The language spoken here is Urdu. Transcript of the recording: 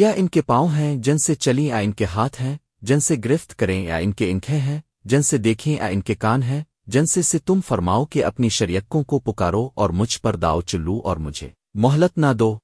کیا ان کے پاؤں ہیں، جن سے چلیں یا ان کے ہاتھ ہیں، جن سے گرفت کریں یا ان کے انکھیں ہیں، جن سے دیکھیں یا ان کے کان ہیں، جن سے سے تم فرماؤ کہ اپنی شریکوں کو پکارو اور مجھ پر داؤ چلو اور مجھے۔ مہلت نہ دو۔